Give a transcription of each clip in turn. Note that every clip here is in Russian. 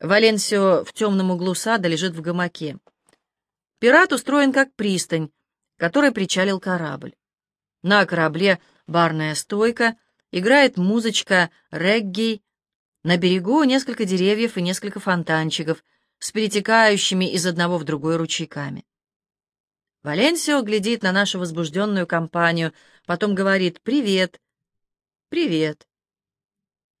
Валенсио в темном углу сада лежит в гамаке. Пират устроен как пристань, которой причалил корабль. На корабле барная стойка, играет музычка регги, на берегу несколько деревьев и несколько фонтанчиков с перетекающими из одного в другой ручейками. Валенсио глядит на нашу возбужденную компанию, потом говорит «Привет». «Привет».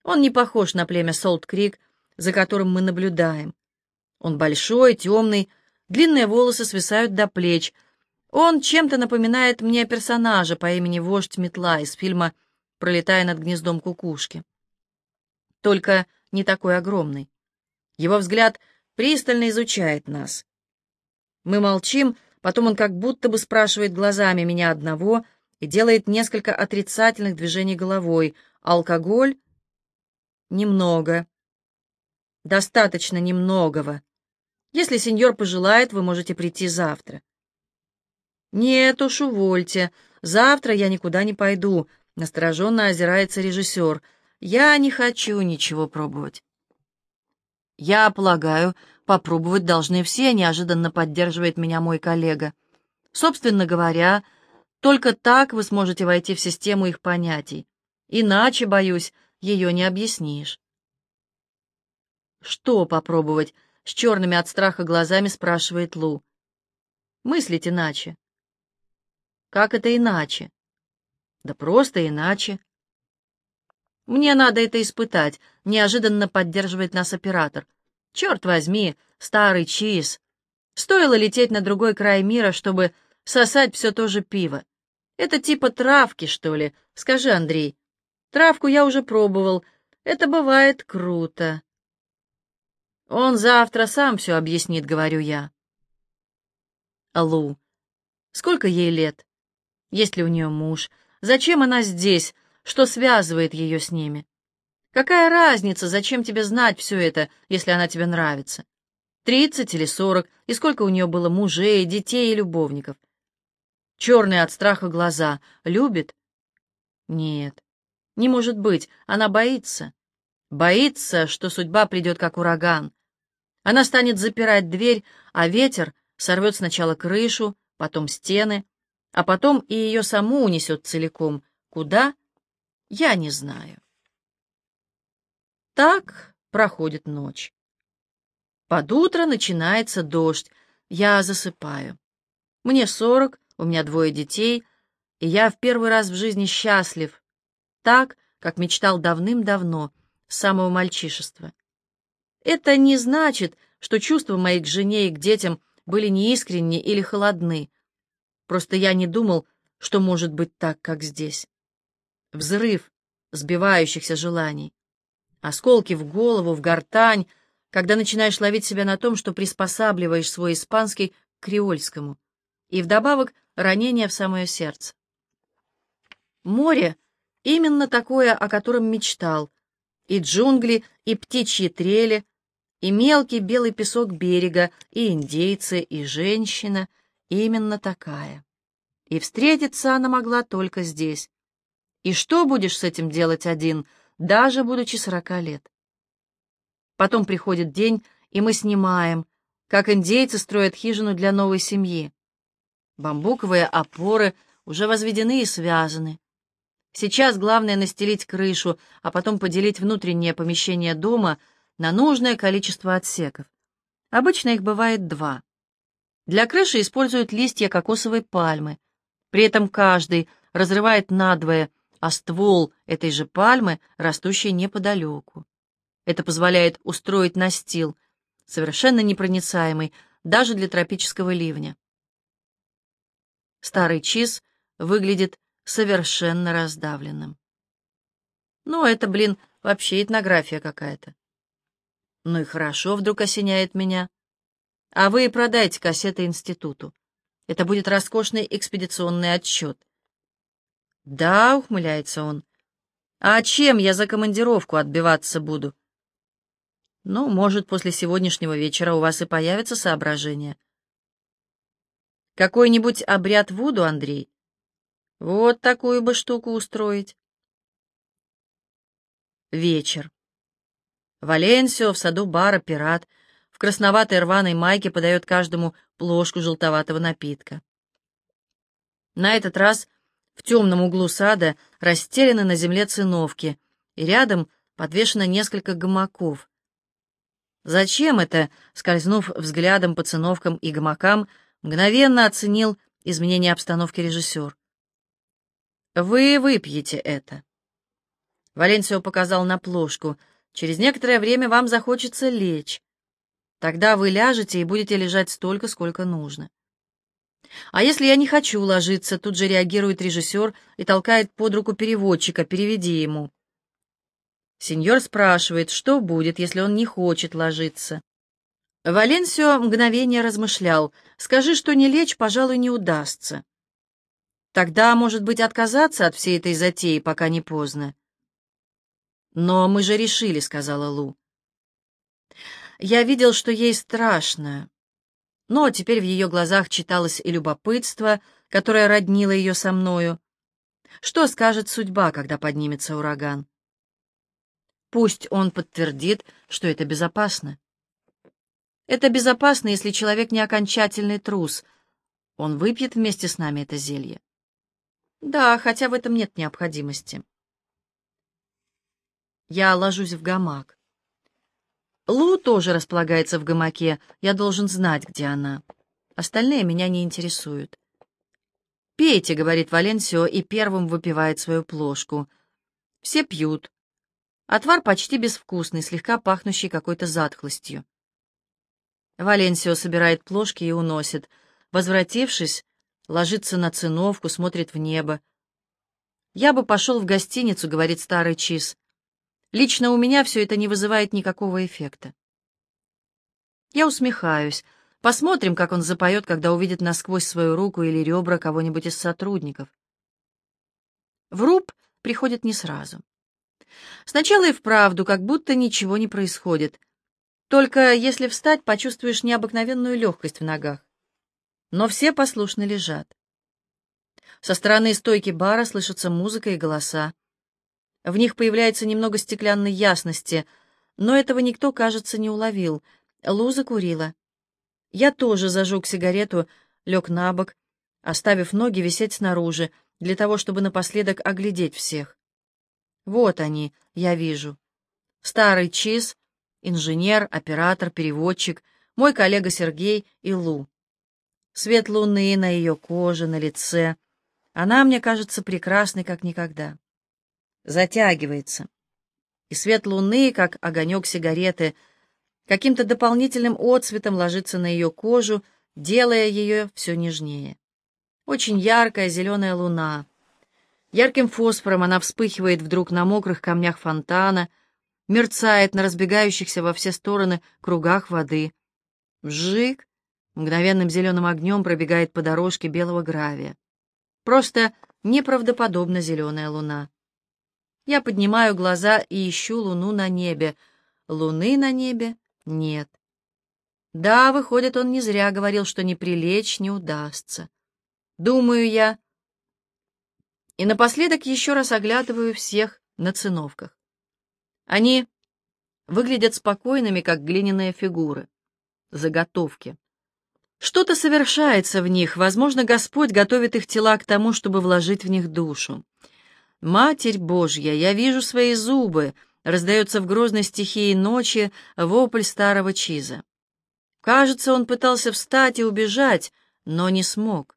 Он не похож на племя Солт-Крик, за которым мы наблюдаем. Он большой, темный, длинные волосы свисают до плеч. Он чем-то напоминает мне персонажа по имени Вождь Метла из фильма «Пролетая над гнездом кукушки». Только не такой огромный. Его взгляд пристально изучает нас. Мы молчим, Потом он как будто бы спрашивает глазами меня одного и делает несколько отрицательных движений головой. Алкоголь? Немного. Достаточно немногого. Если сеньор пожелает, вы можете прийти завтра. Нет уж, увольте. Завтра я никуда не пойду. Настороженно озирается режиссер. Я не хочу ничего пробовать. Я полагаю, Попробовать должны все, неожиданно поддерживает меня мой коллега. Собственно говоря, только так вы сможете войти в систему их понятий. Иначе, боюсь, ее не объяснишь. Что попробовать? С черными от страха глазами спрашивает Лу. Мыслить иначе. Как это иначе? Да просто иначе. Мне надо это испытать, неожиданно поддерживает нас оператор. Черт возьми, старый чиз. Стоило лететь на другой край мира, чтобы сосать все то же пиво. Это типа травки, что ли? Скажи, Андрей. Травку я уже пробовал. Это бывает круто. Он завтра сам все объяснит, говорю я. Лу. Сколько ей лет? Есть ли у нее муж? Зачем она здесь? Что связывает ее с ними? Какая разница, зачем тебе знать все это, если она тебе нравится? Тридцать или сорок, и сколько у нее было мужей, детей и любовников? Черные от страха глаза. Любит? Нет, не может быть, она боится. Боится, что судьба придет как ураган. Она станет запирать дверь, а ветер сорвет сначала крышу, потом стены, а потом и ее саму унесет целиком. Куда? Я не знаю. Так проходит ночь. Под утро начинается дождь. Я засыпаю. Мне сорок, у меня двое детей, и я в первый раз в жизни счастлив, так, как мечтал давным-давно, с самого мальчишества. Это не значит, что чувства мои к жене и к детям были неискренни или холодны. Просто я не думал, что может быть так, как здесь. Взрыв сбивающихся желаний осколки в голову, в гортань, когда начинаешь ловить себя на том, что приспосабливаешь свой испанский к креольскому, и вдобавок ранение в самое сердце. Море — именно такое, о котором мечтал, и джунгли, и птичьи трели, и мелкий белый песок берега, и индейцы, и женщина — именно такая. И встретиться она могла только здесь. И что будешь с этим делать один — даже будучи сорока лет. Потом приходит день, и мы снимаем, как индейцы строят хижину для новой семьи. Бамбуковые опоры уже возведены и связаны. Сейчас главное настелить крышу, а потом поделить внутреннее помещение дома на нужное количество отсеков. Обычно их бывает два. Для крыши используют листья кокосовой пальмы. При этом каждый разрывает надвое а ствол этой же пальмы, растущей неподалеку. Это позволяет устроить настил, совершенно непроницаемый даже для тропического ливня. Старый чиз выглядит совершенно раздавленным. Ну, это, блин, вообще этнография какая-то. Ну и хорошо, вдруг осеняет меня. А вы продайте кассеты институту. Это будет роскошный экспедиционный отчет. «Да», — ухмыляется он. «А чем я за командировку отбиваться буду?» «Ну, может, после сегодняшнего вечера у вас и появятся соображения». «Какой-нибудь обряд Вуду, Андрей?» «Вот такую бы штуку устроить». Вечер. Валенсио в саду бара «Пират» в красноватой рваной майке подает каждому плошку желтоватого напитка. На этот раз в темном углу сада расстелены на земле циновки, и рядом подвешено несколько гамаков. Зачем это, скользнув взглядом по циновкам и гамакам, мгновенно оценил изменение обстановки режиссер. «Вы выпьете это». Валенсио показал на плошку. «Через некоторое время вам захочется лечь. Тогда вы ляжете и будете лежать столько, сколько нужно. А если я не хочу ложиться, тут же реагирует режиссер и толкает под руку переводчика, переведи ему. Сеньор спрашивает, что будет, если он не хочет ложиться. Валенсио мгновение размышлял. «Скажи, что не лечь, пожалуй, не удастся. Тогда, может быть, отказаться от всей этой затеи, пока не поздно». «Но мы же решили», — сказала Лу. Я видел, что ей страшно, но теперь в ее глазах читалось и любопытство, которое роднило ее со мною. Что скажет судьба, когда поднимется ураган? Пусть он подтвердит, что это безопасно. Это безопасно, если человек не окончательный трус. Он выпьет вместе с нами это зелье. Да, хотя в этом нет необходимости. Я ложусь в гамак. Лу тоже располагается в гамаке. Я должен знать, где она. Остальные меня не интересуют. «Пейте», — говорит Валенсио, и первым выпивает свою плошку. Все пьют. Отвар почти безвкусный, слегка пахнущий какой-то затхлостью. Валенсио собирает плошки и уносит. Возвратившись, ложится на циновку, смотрит в небо. «Я бы пошел в гостиницу», — говорит старый Чиз. «Лично у меня все это не вызывает никакого эффекта». Я усмехаюсь. Посмотрим, как он запоет, когда увидит насквозь свою руку или ребра кого-нибудь из сотрудников. В руб приходит не сразу. Сначала и вправду, как будто ничего не происходит. Только если встать, почувствуешь необыкновенную легкость в ногах. Но все послушно лежат. Со стороны стойки бара слышатся музыка и голоса. В них появляется немного стеклянной ясности, но этого никто, кажется, не уловил. Лу закурила. Я тоже зажег сигарету, лег на бок, оставив ноги висеть снаружи, для того, чтобы напоследок оглядеть всех. Вот они, я вижу. Старый Чиз, инженер, оператор, переводчик, мой коллега Сергей и Лу. Свет луны на ее коже, на лице. Она, мне кажется, прекрасной, как никогда. Затягивается. И свет луны, как огонек сигареты, каким-то дополнительным отцветом ложится на ее кожу, делая ее все нежнее. Очень яркая зеленая луна. Ярким фосфором она вспыхивает вдруг на мокрых камнях фонтана — мерцает на разбегающихся во все стороны кругах воды. Вжик! Мгновенным зеленым огнем пробегает по дорожке белого гравия. Просто неправдоподобно зеленая луна. Я поднимаю глаза и ищу луну на небе. Луны на небе нет. Да, выходит, он не зря говорил, что не прилечь не удастся. Думаю я. И напоследок еще раз оглядываю всех на циновках. Они выглядят спокойными, как глиняные фигуры. Заготовки. Что-то совершается в них, возможно, Господь готовит их тела к тому, чтобы вложить в них душу. «Матерь Божья, я вижу свои зубы!» — раздается в грозной стихии ночи вопль старого Чиза. Кажется, он пытался встать и убежать, но не смог.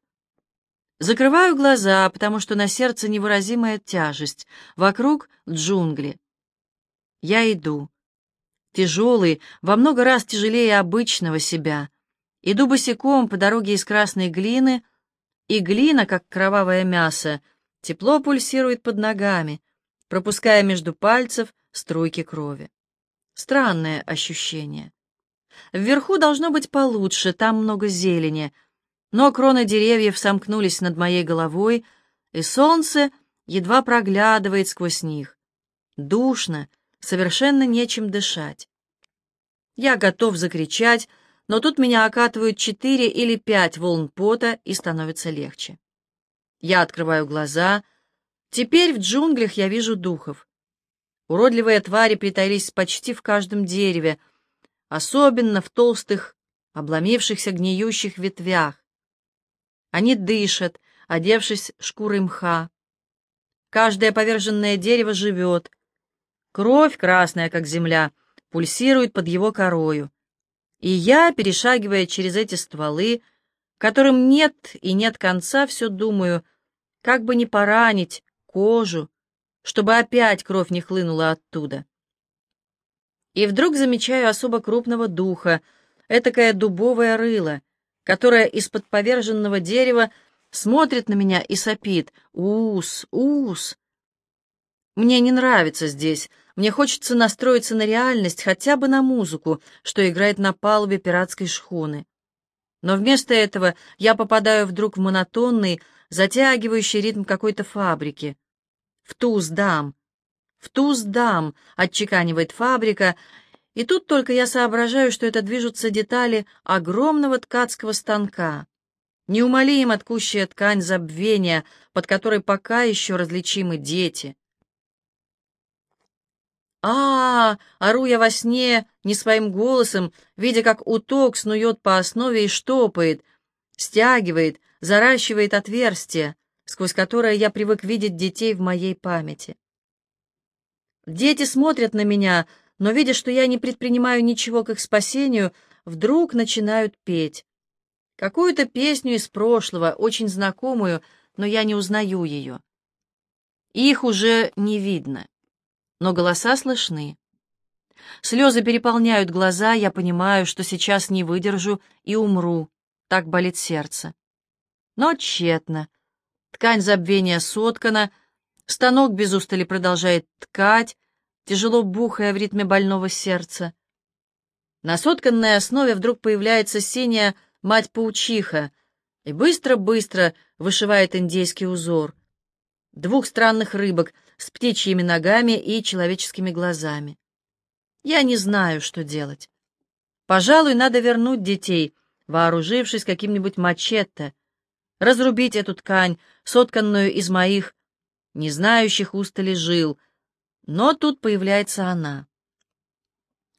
Закрываю глаза, потому что на сердце невыразимая тяжесть. Вокруг джунгли. Я иду. Тяжелый, во много раз тяжелее обычного себя. Иду босиком по дороге из красной глины, и глина, как кровавое мясо, тепло пульсирует под ногами, пропуская между пальцев струйки крови. Странное ощущение. Вверху должно быть получше, там много зелени, но кроны деревьев сомкнулись над моей головой, и солнце едва проглядывает сквозь них. Душно, совершенно нечем дышать. Я готов закричать, но тут меня окатывают четыре или пять волн пота, и становится легче. Я открываю глаза. Теперь в джунглях я вижу духов. Уродливые твари притаились почти в каждом дереве, особенно в толстых, обломившихся гниющих ветвях. Они дышат, одевшись шкурой мха. Каждое поверженное дерево живет. Кровь, красная, как земля, пульсирует под его корою. И я, перешагивая через эти стволы, которым нет и нет конца, все думаю, как бы не поранить кожу, чтобы опять кровь не хлынула оттуда. И вдруг замечаю особо крупного духа, этакое дубовое рыло, которое из-под поверженного дерева смотрит на меня и сопит. Ус, ус. Мне не нравится здесь. Мне хочется настроиться на реальность, хотя бы на музыку, что играет на палубе пиратской шхуны. Но вместо этого я попадаю вдруг в монотонный, затягивающий ритм какой-то фабрики. В туз дам, в туз дам, отчеканивает фабрика, и тут только я соображаю, что это движутся детали огромного ткацкого станка. Неумолимо ткущая ткань забвения, под которой пока еще различимы дети. А, -а, а ору я во сне не своим голосом, видя, как уток снует по основе и штопает, стягивает, заращивает отверстие, сквозь которое я привык видеть детей в моей памяти. Дети смотрят на меня, но, видя, что я не предпринимаю ничего к их спасению, вдруг начинают петь. Какую-то песню из прошлого, очень знакомую, но я не узнаю ее. Их уже не видно, но голоса слышны. Слезы переполняют глаза, я понимаю, что сейчас не выдержу и умру, так болит сердце. Но тщетно. Ткань забвения соткана, станок без устали продолжает ткать, тяжело бухая в ритме больного сердца. На сотканной основе вдруг появляется синяя мать-паучиха и быстро-быстро вышивает индейский узор. Двух странных рыбок с птичьими ногами и человеческими глазами. Я не знаю, что делать. Пожалуй, надо вернуть детей, вооружившись каким-нибудь мачете, разрубить эту ткань, сотканную из моих, не знающих устали жил, но тут появляется она.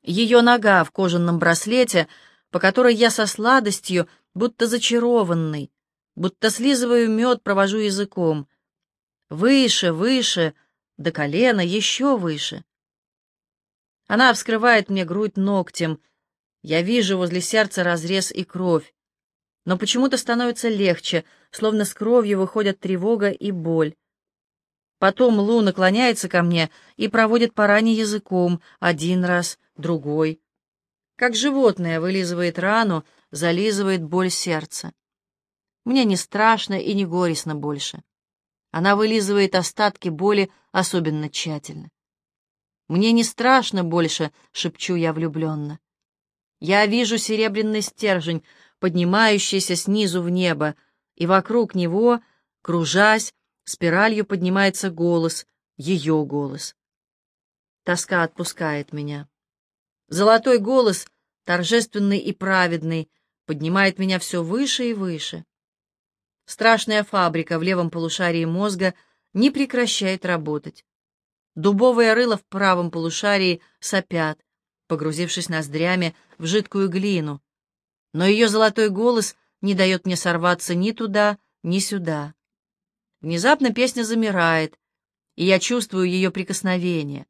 Ее нога в кожаном браслете — по которой я со сладостью, будто зачарованный, будто слизываю мед, провожу языком. Выше, выше, до колена, еще выше. Она вскрывает мне грудь ногтем. Я вижу возле сердца разрез и кровь. Но почему-то становится легче, словно с кровью выходят тревога и боль. Потом Лу наклоняется ко мне и проводит по ране языком, один раз, другой как животное вылизывает рану, зализывает боль сердца. Мне не страшно и не горестно больше. Она вылизывает остатки боли особенно тщательно. Мне не страшно больше, шепчу я влюбленно. Я вижу серебряный стержень, поднимающийся снизу в небо, и вокруг него, кружась, спиралью поднимается голос, ее голос. Тоска отпускает меня. Золотой голос, торжественный и праведный, поднимает меня все выше и выше. Страшная фабрика в левом полушарии мозга не прекращает работать. Дубовые рыла в правом полушарии сопят, погрузившись ноздрями в жидкую глину. Но ее золотой голос не дает мне сорваться ни туда, ни сюда. Внезапно песня замирает, и я чувствую ее прикосновение.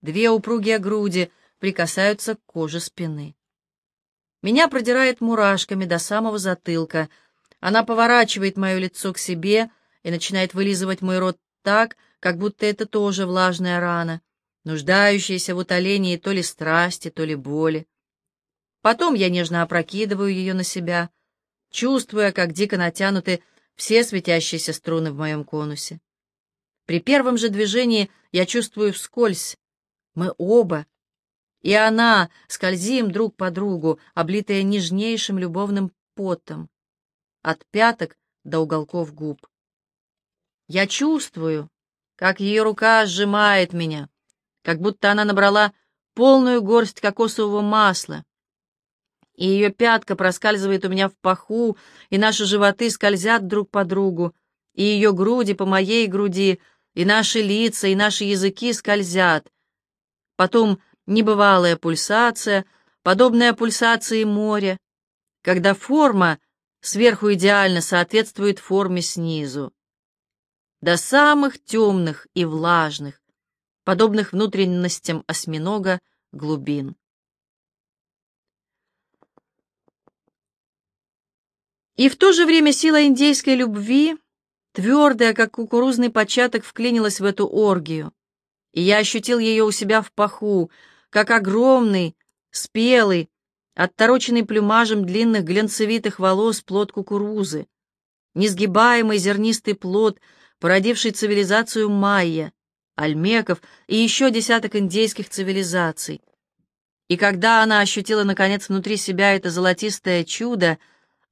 Две упругие груди — прикасаются к коже спины. Меня продирает мурашками до самого затылка. Она поворачивает мое лицо к себе и начинает вылизывать мой рот так, как будто это тоже влажная рана, нуждающаяся в утолении то ли страсти, то ли боли. Потом я нежно опрокидываю ее на себя, чувствуя, как дико натянуты все светящиеся струны в моем конусе. При первом же движении я чувствую вскользь. Мы оба, и она, скользим друг по другу, облитая нежнейшим любовным потом, от пяток до уголков губ. Я чувствую, как ее рука сжимает меня, как будто она набрала полную горсть кокосового масла, и ее пятка проскальзывает у меня в паху, и наши животы скользят друг по другу, и ее груди по моей груди, и наши лица, и наши языки скользят, потом небывалая пульсация, подобная пульсации моря, когда форма сверху идеально соответствует форме снизу, до самых темных и влажных, подобных внутренностям осьминога, глубин. И в то же время сила индейской любви, твердая, как кукурузный початок, вклинилась в эту оргию, и я ощутил ее у себя в паху, как огромный, спелый, оттороченный плюмажем длинных глянцевитых волос плод кукурузы, несгибаемый зернистый плод, породивший цивилизацию майя, альмеков и еще десяток индейских цивилизаций. И когда она ощутила, наконец, внутри себя это золотистое чудо,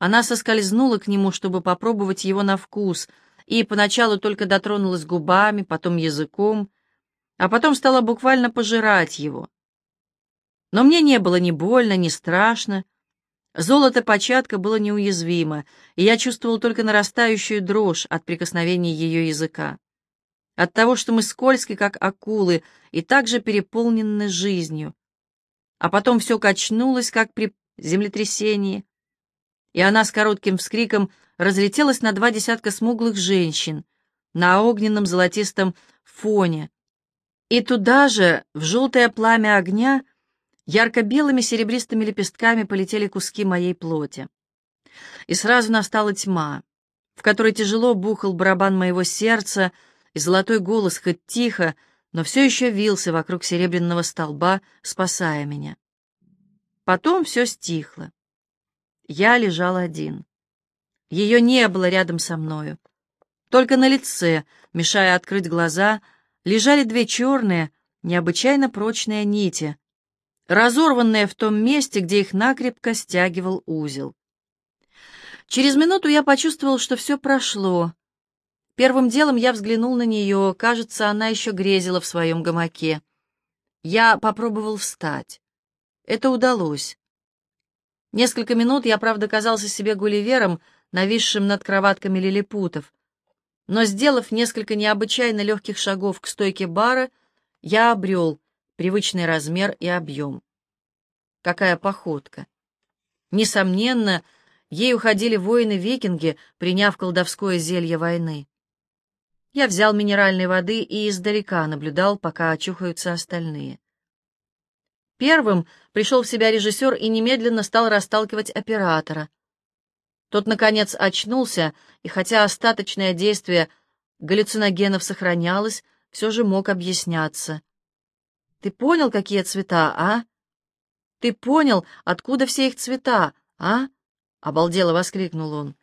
она соскользнула к нему, чтобы попробовать его на вкус, и поначалу только дотронулась губами, потом языком, а потом стала буквально пожирать его. Но мне не было ни больно, ни страшно. Золото початка было неуязвимо, и я чувствовал только нарастающую дрожь от прикосновений ее языка. От того, что мы скользки, как акулы, и также переполнены жизнью. А потом все качнулось, как при землетрясении, и она с коротким вскриком разлетелась на два десятка смуглых женщин на огненном золотистом фоне, и туда же, в желтое пламя огня, ярко-белыми серебристыми лепестками полетели куски моей плоти. И сразу настала тьма, в которой тяжело бухал барабан моего сердца, и золотой голос хоть тихо, но все еще вился вокруг серебряного столба, спасая меня. Потом все стихло. Я лежал один. Ее не было рядом со мною. Только на лице, мешая открыть глаза, лежали две черные, необычайно прочные нити, разорванные в том месте, где их накрепко стягивал узел. Через минуту я почувствовал, что все прошло. Первым делом я взглянул на нее, кажется, она еще грезила в своем гамаке. Я попробовал встать. Это удалось. Несколько минут я, правда, казался себе гулливером, нависшим над кроватками лилипутов, но, сделав несколько необычайно легких шагов к стойке бара, я обрел привычный размер и объем. Какая походка! Несомненно, ей уходили воины-викинги, приняв колдовское зелье войны. Я взял минеральной воды и издалека наблюдал, пока очухаются остальные. Первым пришел в себя режиссер и немедленно стал расталкивать оператора. Тот, наконец, очнулся, и хотя остаточное действие галлюциногенов сохранялось, все же мог объясняться. «Ты понял, какие цвета, а? Ты понял, откуда все их цвета, а?» — обалдело воскликнул он.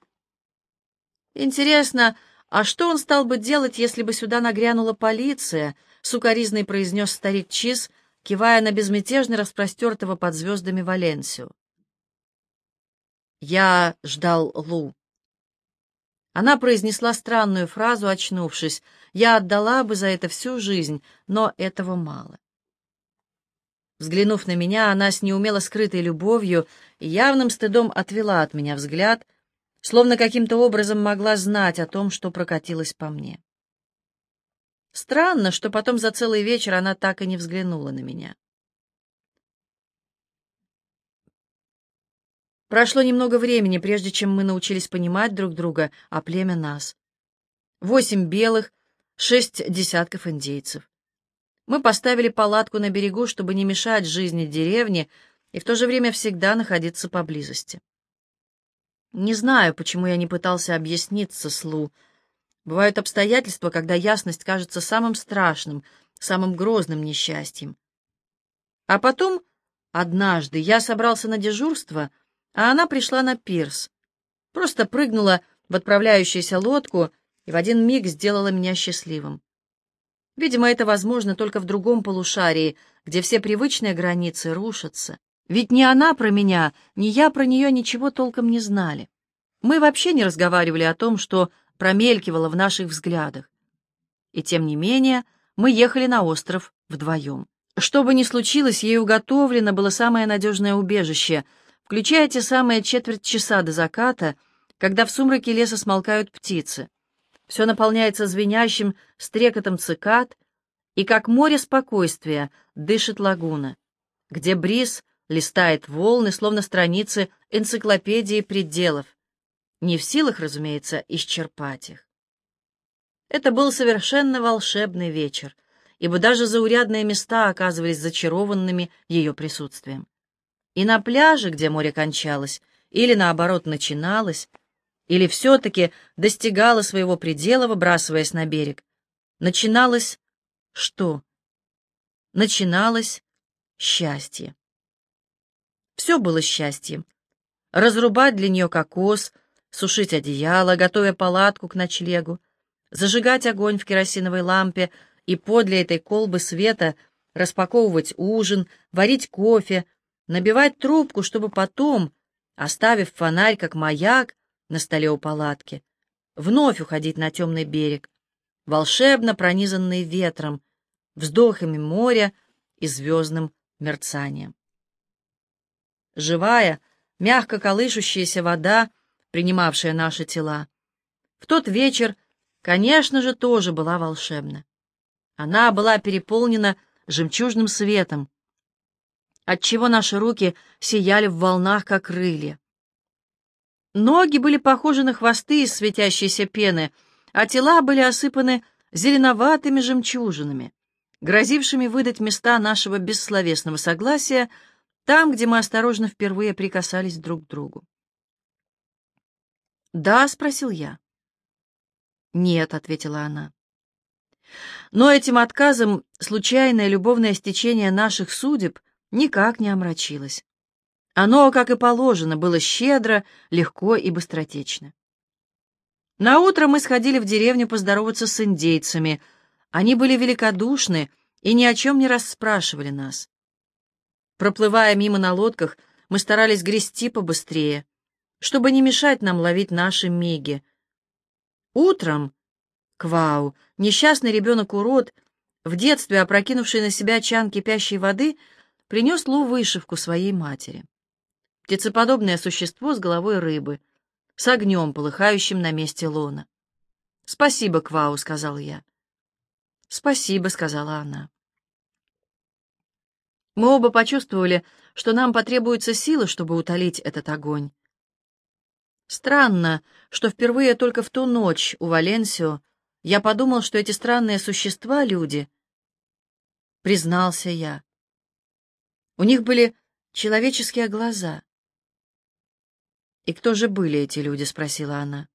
«Интересно, а что он стал бы делать, если бы сюда нагрянула полиция?» — сукоризный произнес старик Чиз — кивая на безмятежно распростертого под звездами Валенсию. Я ждал Лу. Она произнесла странную фразу, очнувшись. «Я отдала бы за это всю жизнь, но этого мало». Взглянув на меня, она с неумело скрытой любовью и явным стыдом отвела от меня взгляд, словно каким-то образом могла знать о том, что прокатилось по мне. Странно, что потом за целый вечер она так и не взглянула на меня. Прошло немного времени, прежде чем мы научились понимать друг друга, а племя нас. Восемь белых, шесть десятков индейцев. Мы поставили палатку на берегу, чтобы не мешать жизни деревни и в то же время всегда находиться поблизости. Не знаю, почему я не пытался объясниться с Лу, Бывают обстоятельства, когда ясность кажется самым страшным, самым грозным несчастьем. А потом, однажды, я собрался на дежурство, а она пришла на пирс. Просто прыгнула в отправляющуюся лодку и в один миг сделала меня счастливым. Видимо, это возможно только в другом полушарии, где все привычные границы рушатся. Ведь ни она про меня, ни я про нее ничего толком не знали. Мы вообще не разговаривали о том, что промелькивало в наших взглядах. И тем не менее мы ехали на остров вдвоем. Что бы ни случилось, ей уготовлено было самое надежное убежище, включая те самые четверть часа до заката, когда в сумраке леса смолкают птицы. Все наполняется звенящим стрекотом цикад, и как море спокойствия дышит лагуна, где бриз листает волны, словно страницы энциклопедии пределов, не в силах, разумеется, исчерпать их. Это был совершенно волшебный вечер, ибо даже заурядные места оказывались зачарованными ее присутствием. И на пляже, где море кончалось, или наоборот начиналось, или все-таки достигало своего предела, выбрасываясь на берег, начиналось что? Начиналось счастье. Все было счастьем. Разрубать для нее кокос, сушить одеяло, готовя палатку к ночлегу, зажигать огонь в керосиновой лампе и подле этой колбы света распаковывать ужин, варить кофе, набивать трубку, чтобы потом, оставив фонарь как маяк на столе у палатки, вновь уходить на темный берег, волшебно пронизанный ветром, вздохами моря и звездным мерцанием. Живая, мягко колышущаяся вода, принимавшая наши тела, в тот вечер, конечно же, тоже была волшебна. Она была переполнена жемчужным светом, отчего наши руки сияли в волнах, как крылья. Ноги были похожи на хвосты из светящейся пены, а тела были осыпаны зеленоватыми жемчужинами, грозившими выдать места нашего бессловесного согласия там, где мы осторожно впервые прикасались друг к другу. «Да?» — спросил я. «Нет», — ответила она. Но этим отказом случайное любовное стечение наших судеб никак не омрачилось. Оно, как и положено, было щедро, легко и быстротечно. На утро мы сходили в деревню поздороваться с индейцами. Они были великодушны и ни о чем не расспрашивали нас. Проплывая мимо на лодках, мы старались грести побыстрее, чтобы не мешать нам ловить наши миги. Утром Квау, несчастный ребенок-урод, в детстве опрокинувший на себя чан кипящей воды, принес Лу вышивку своей матери. Птицеподобное существо с головой рыбы — с огнем, полыхающим на месте лона. «Спасибо, Квау», — сказал я. «Спасибо», — сказала она. Мы оба почувствовали, что нам потребуется сила, чтобы утолить этот огонь. Странно, что впервые только в ту ночь у Валенсио я подумал, что эти странные существа — люди. Признался я. У них были человеческие глаза. «И кто же были эти люди?» — спросила она.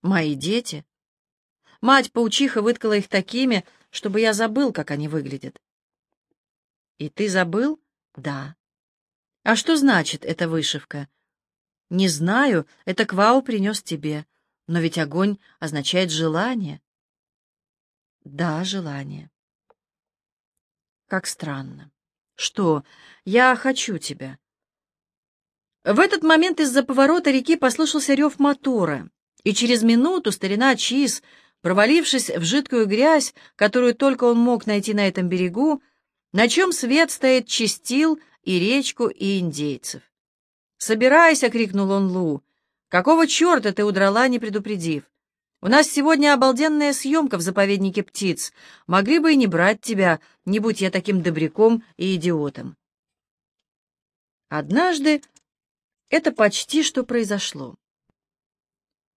«Мои дети. Мать-паучиха выткала их такими, чтобы я забыл, как они выглядят». «И ты забыл?» «Да». «А что значит эта вышивка?» «Не знаю, это Квау принес тебе, но ведь огонь означает желание». «Да, желание». «Как странно». «Что? Я хочу тебя». В этот момент из-за поворота реки послышался рев мотора, и через минуту старина Чиз, провалившись в жидкую грязь, которую только он мог найти на этом берегу, на чем свет стоит, чистил и речку, и индейцев. «Собирайся!» — крикнул он Лу. «Какого черта ты удрала, не предупредив? У нас сегодня обалденная съемка в заповеднике птиц. Могли бы и не брать тебя, не будь я таким добряком и идиотом». Однажды это почти что произошло.